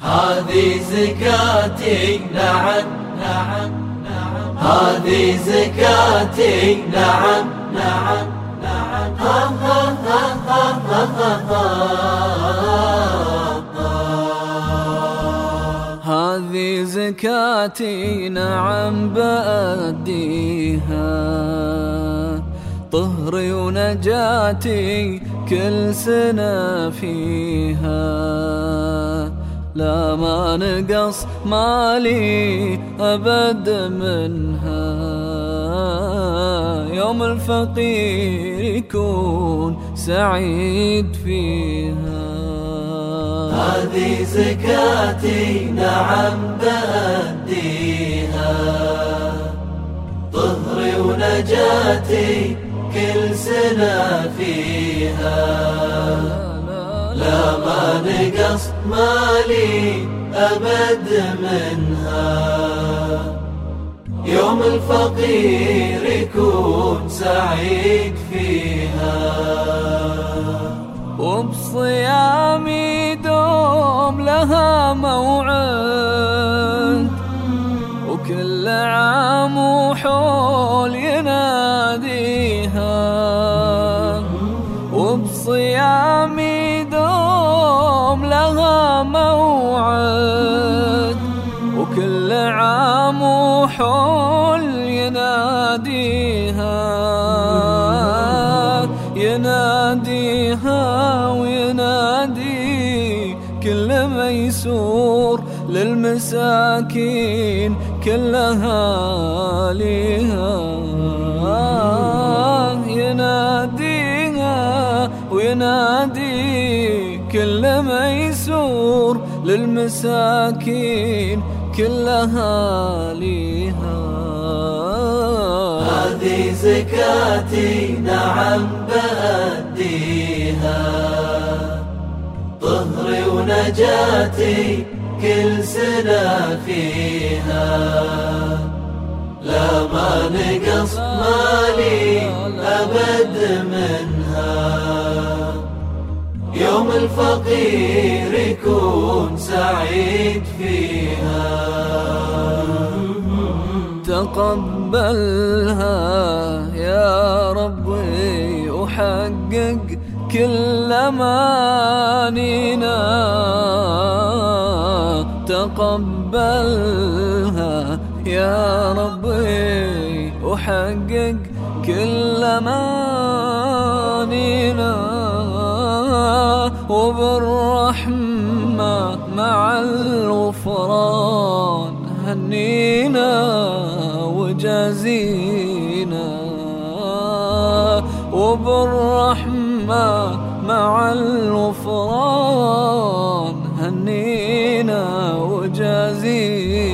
هذه زكاتي نعم نعم نعم. هذه زكاتي نعم نعم نعم. ها ها ها ها ها ها. هذه زكاتي نعم بأديها. طهري ونجاتي كل سنة فيها. لا ما نقص مالي أبد منها. يوم الفقير يكون سعيد فيها. هذه زكاتي نعم بأديها. طهري ونجاتي كل سنة فيها. لا ما نقص مالي أبد منها. يوم الفقير يكون سعيد فيها. وبصيامي دوم لها موعد وكل عام وحول يناديها. وبصيامي دوم لها موعد وكل عام وحول يناديها يناديها وينادي كل ميسور للمساكين كلها ليها يناديها وينادي كل ميسور للمساكين كلها ليها هذه زكاتي نعم بأديها. طهري ونجاتي كل سنة فيها. لا ما نقص مالي أبد منها الفقير يكون سعيد فيها. تقبلها يا ربي وحقق كل أمانينا. تقبلها يا ربي وحقق كل أمانينا. وبالرحمة مع الغفران هنينا وجازينا. وبالرحمة مع الغفران هنينا وجازينا.